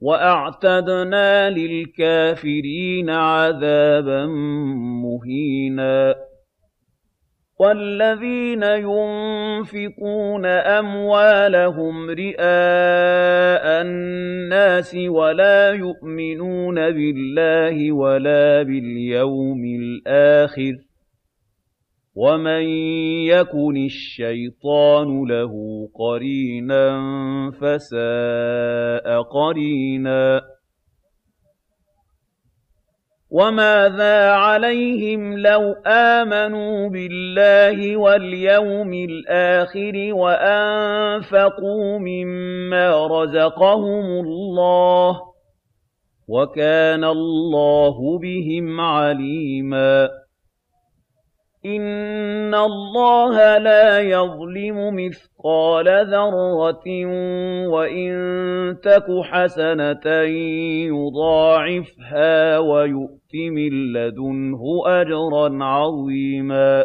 وَأَعْتَدْنَا لِلْكَافِرِينَ عَذَابًا مُّهِينًا. وَالَّذِينَ يُنفِقُونَ أَمْوَالَهُمْ رِئَاءَ النَّاسِ وَلَا يُؤْمِنُونَ بِاللَّهِ وَلَا بِالْيَوْمِ الْآخِرِ وَمَن يَكُنِ الشَّيْطَانُ لَهُ قَرِينًا فَسَاءَ قَرِينًا وَمَاذَا عَلَيْهِمْ لَوْ آمَنُوا بِاللَّهِ وَالْيَوْمِ الْآخِرِ وَأَنفَقُوا مِمَّا رَزَقَهُمُ اللَّهُ ۚ وَكَانَ اللَّهُ بِهِمْ عَلِيمًا إِنَّ اللَّهَ لَا يَظْلِمُ مِثْقَالَ ذَرَّةٍ وَإِن تَكُ حَسَنَةً يُضَاعِفْهَا وَيُؤْتِ مِن لَّدُنْهُ أَجْرًا عَظِيمًا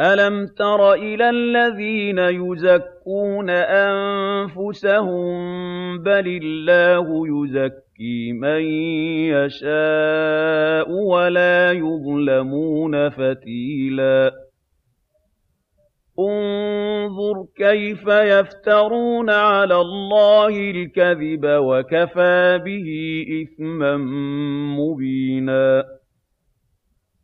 أَلَمْ تَرَ إِلَى الَّذِينَ يُزَكُّونَ أَنفُسَهُم ۚ بَلِ اللَّهُ يُزَكِّي مَن يَشَاءُ وَلَا يُظْلَمُونَ فَتِيلًا انظُرْ كَيْفَ يَفْتَرُونَ عَلَى اللَّهِ الْكَذِبَ وَكَفَىٰ بِهِ إِثْمًا مُّبِينًا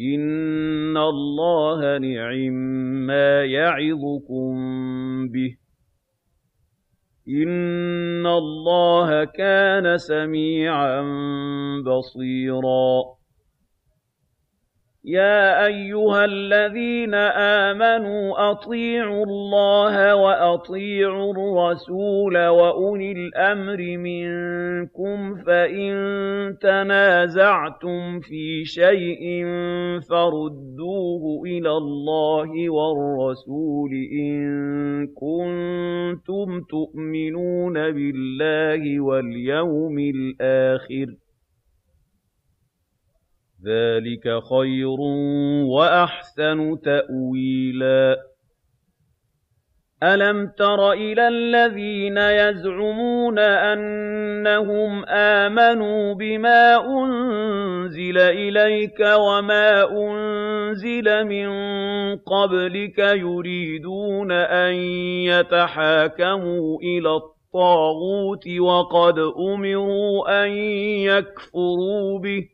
إِنَّ اللَّهَ نِعِمَّا يَعِظُكُم بِهِ إِنَّ اللَّهَ كَانَ سَمِيعًا بَصِيرًا يَا أَيُّهَا الَّذِينَ آمَنُوا أَطِيعُوا اللَّهَ وَأَطِيعُوا الرَّسُولَ وَأُولِي الْأَمْرِ مِنكُمْ ۖ فَإِن تَنَازَعْتُمْ فِي شَيْءٍ فَرُدُّوهُ إِلَى اللَّهِ وَالرَّسُولِ إِن كُنتُمْ تُؤْمِنُونَ بِاللَّهِ وَالْيَوْمِ الْآخِرِ ۚ ذَٰلِكَ خَيْرٌ وَأَحْسَنُ تَأْوِيلًا أَلَمْ تَرَ إِلَى الَّذِينَ يَزْعُمُونَ أَنَّهُمْ آمَنُوا بِمَا أُنزِلَ إِلَيْكَ وَمَا أُنزِلَ مِن قَبْلِكَ يُرِيدُونَ أَن يَتَحَاكَمُوا إِلَى الطَّاغُوتِ وَقَدْ أُمِرُوا أَن يَكْفُرُوا بِهِ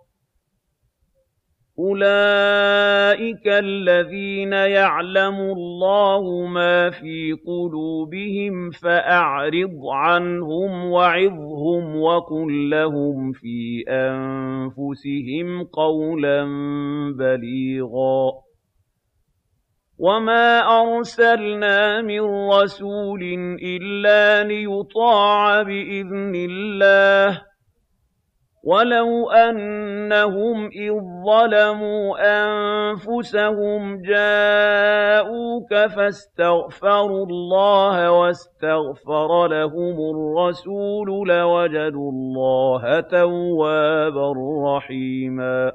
أُولَٰئِكَ الَّذِينَ يَعْلَمُ اللَّهُ مَا فِي قُلُوبِهِمْ فَأَعْرِضْ عَنْهُمْ وَعِظْهُمْ وَقُل لَّهُمْ فِي أَنفُسِهِمْ قَوْلًا بَلِيغًا وَمَا أَرْسَلْنَا مِن رَّسُولٍ إِلَّا لِيُطَاعَ بِإِذْنِ اللَّهِ وَلَوْ أَنَّهُمْ إِذ ظَّلَمُوا أَنفُسَهُمْ جَاءُوكَ فَاسْتَغْفَرُوا اللَّهَ وَاسْتَغْفَرَ لَهُمُ الرَّسُولُ لَوَجَدُوا اللَّهَ تَوَّابًا رَّحِيمًا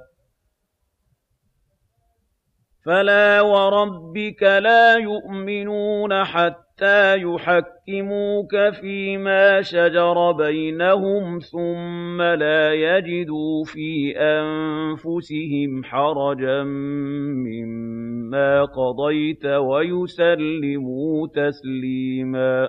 فَلَا وَرَبِّكَ لَا يُؤْمِنُونَ حَتَّىٰ حَتَّىٰ يُحَكِّمُوكَ فِيمَا شَجَرَ بَيْنَهُمْ ثُمَّ لَا يَجِدُوا فِي أَنفُسِهِمْ حَرَجًا مِّمَّا قَضَيْتَ وَيُسَلِّمُوا تَسْلِيمًا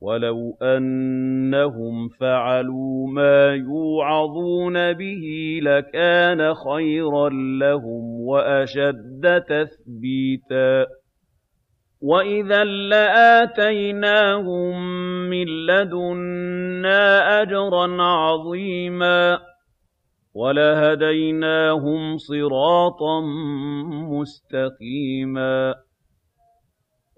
وَلَوْ أَنَّهُمْ فَعَلُوا مَا يُوعَظُونَ بِهِ لَكَانَ خَيْرًا لَّهُمْ وَأَشَدَّ تَثْبِيتًا وَإِذًا لَّآتَيْنَاهُم مِّن لَّدُنَّا أَجْرًا عَظِيمًا وَلَهَدَيْنَاهُمْ صِرَاطًا مُّسْتَقِيمًا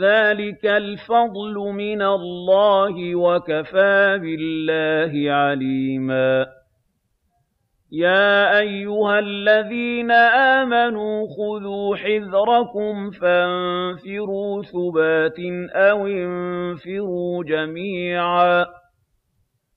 ذَٰلِكَ الْفَضْلُ مِنَ اللَّهِ ۚ وَكَفَىٰ بِاللَّهِ عَلِيمًا يَا أَيُّهَا الَّذِينَ آمَنُوا خُذُوا حِذْرَكُمْ فَانفِرُوا ثُبَاتٍ أَوِ انفِرُوا جَمِيعًا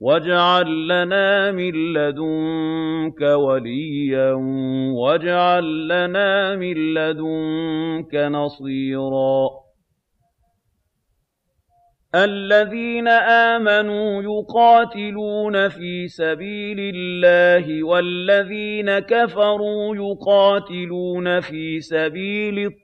وَاجْعَل لَّنَا مِن لَّدُنكَ وَلِيًّا وَاجْعَل لَّنَا مِن لَّدُنكَ نَصِيرًا. الَّذِينَ آمَنُوا يُقَاتِلُونَ فِي سَبِيلِ اللَّهِ وَالَّذِينَ كَفَرُوا يُقَاتِلُونَ فِي سَبِيلِ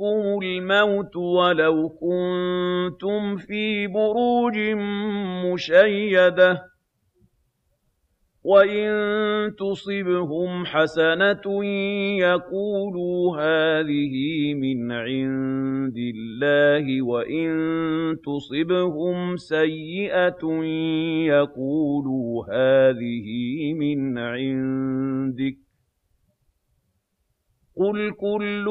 يَدْرِككُّمُ الْمَوْتُ وَلَوْ كُنتُمْ فِي بُرُوجٍ مُّشَيَّدَةٍ ۗ وَإِن تُصِبْهُمْ حَسَنَةٌ يَقُولُوا هَٰذِهِ مِنْ عِندِ اللَّهِ وَإِن تُصِبْهُمْ سَيِّئَةٌ يَقُولُوا هَٰذِهِ مِنْ عِندِكَ قُلْ كُلٌّ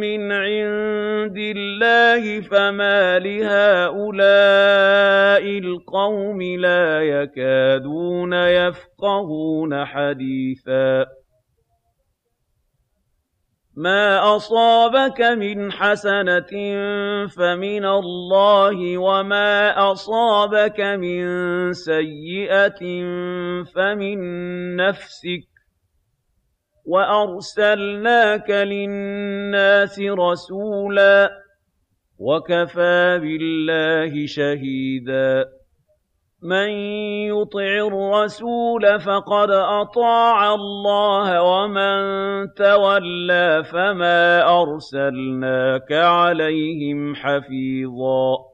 مِّنْ عِندِ اللَّهِ فَمَالِ هَٰؤُلَاءِ الْقَوْمِ لَا يَكَادُونَ يَفْقَهُونَ حَدِيثًا. مَا أَصَابَكَ مِنْ حَسَنَةٍ فَمِنَ اللَّهِ وَمَا أَصَابَكَ مِن سَيِّئَةٍ فَمِن نَّفْسِكَ وَأَرْسَلْنَاكَ لِلنَّاسِ رَسُولًا ۚ وَكَفَىٰ بِاللَّهِ شَهِيدًا مَن يُطِعِ الرَّسُولَ فَقَدْ أَطَاعَ اللَّهَ ۖ وَمَن تَوَلَّىٰ فَمَا أَرْسَلْنَاكَ عَلَيْهِمْ حَفِيظًا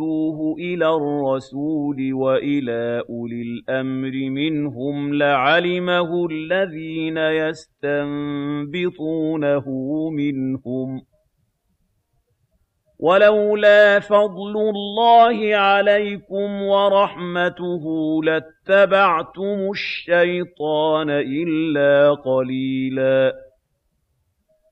رَدُّوهُ إِلَى الرَّسُولِ وَإِلَىٰ أُولِي الْأَمْرِ مِنْهُمْ لَعَلِمَهُ الَّذِينَ يَسْتَنبِطُونَهُ مِنْهُمْ وَلَوْلَا فَضْلُ اللَّهِ عَلَيْكُمْ وَرَحْمَتُهُ لَاتَّبَعْتُمُ الشَّيْطَانَ إِلَّا قَلِيلًا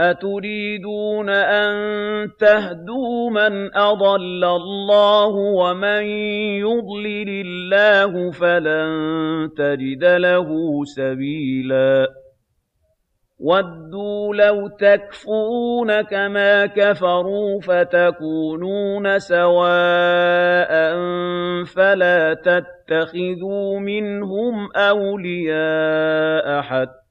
أَتُرِيدُونَ أَن تَهْدُوا مَنْ أَضَلَّ اللَّهُ ۖ وَمَن يُضْلِلِ اللَّهُ فَلَن تَجِدَ لَهُ سَبِيلًا وَدُّوا لَوْ تَكْفُرُونَ كَمَا كَفَرُوا فَتَكُونُونَ سَوَاءً فَلَا تَتَّخِذُوا مِنْهُمْ أَوْلِيَاءَ حَتَّىٰ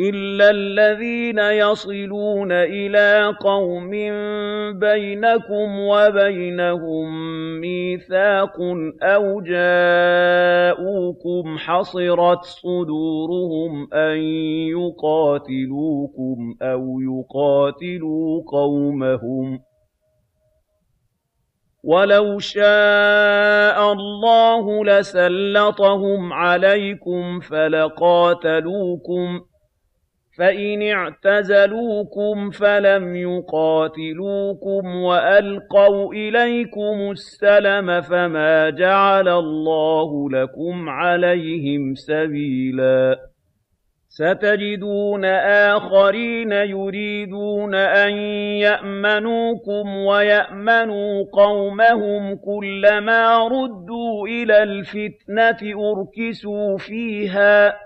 إِلَّا الَّذِينَ يَصِلُونَ إِلَىٰ قَوْمٍ بَيْنَكُمْ وَبَيْنَهُم مِّيثَاقٌ أَوْ جَاءُوكُمْ حَصِرَتْ صُدُورُهُمْ أَن يُقَاتِلُوكُمْ أَوْ يُقَاتِلُوا قَوْمَهُمْ ۚ وَلَوْ شَاءَ اللَّهُ لَسَلَّطَهُمْ عَلَيْكُمْ فَلَقَاتَلُوكُمْ ۚ فَإِنِ اعْتَزَلُوكُمْ فَلَمْ يُقَاتِلُوكُمْ وَأَلْقَوْا إِلَيْكُمُ السَّلَمَ فَمَا جَعَلَ اللَّهُ لَكُمْ عَلَيْهِمْ سَبِيلًا سَتَجِدُونَ آخَرِينَ يُرِيدُونَ أَن يَأْمَنُوكُمْ وَيَأْمَنُوا قَوْمَهُمْ كُلَّمَا رُدُّوا إِلَى الْفِتْنَةِ أُرْكِسُوا فِيهَا